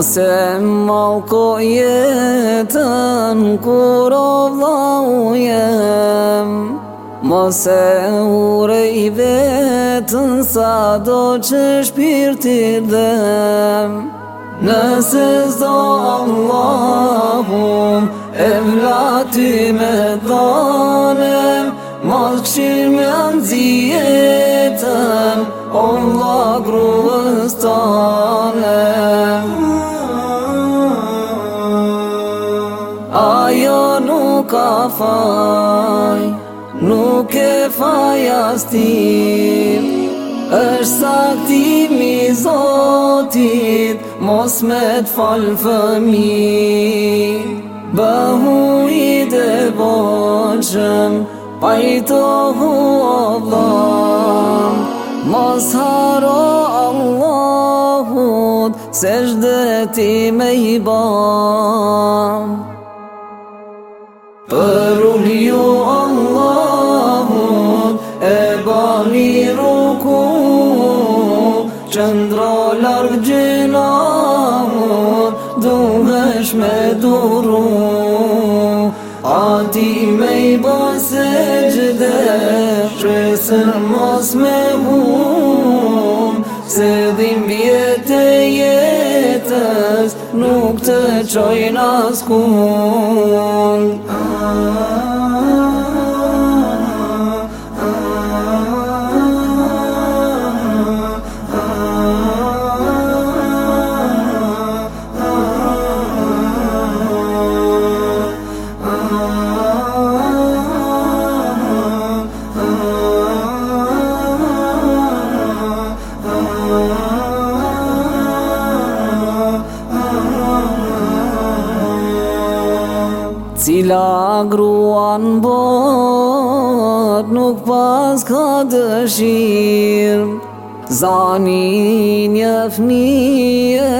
Ose malko jetën kur o vlau jem Mose ure i vetën sa do që shpirti dhem Nëse zdo Allahum e vlati me dhanem Mos qir me anë zjetën o vla tanë ka faj Nuk e faj sa ti është saktimi zotit Mos me të fëmi Bëhu i të boqëm Pa i të o Mos haro Allahut Se shdëti me i bëhë Për u një Allahun, e bani rukun, Qëndra largjën amun, duhesh me durun, A ti me i bën gjde, qësër mos me hun, Se dhim jetë jetës, Nuk të çojë në skuq cila gruan bot nuk pas ka dëshirë Zani një fnije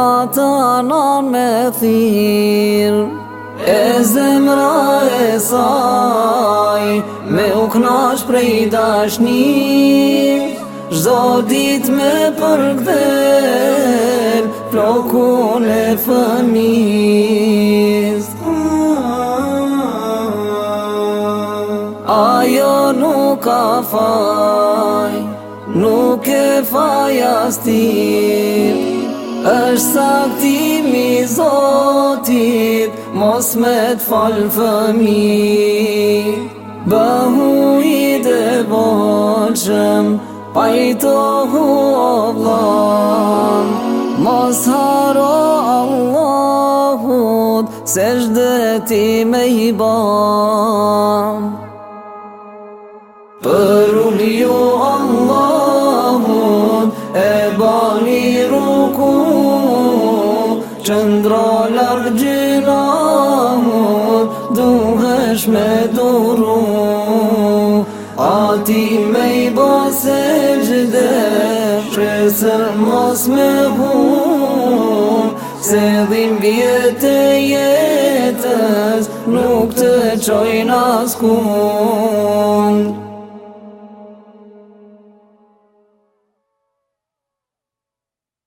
ata non me thirë E zemra e saj me u knash prej dashni Zdo dit me përgdel flokun e fëmijë Ajo nuk ka faj Nuk e faj astit është saktimi zotit Mos me t'fal fëmi Bëhu i të boqëm Pajtohu o vlam Mos haro Allahut Se me i bam Për u liu jo Allahun, e bani rukun, Qëndra largë gjëna duhesh me durun, A ti me i bëse gjëde, qësër mos me hu, Se dhim vjetë e jetës, nuk të qoj naskun.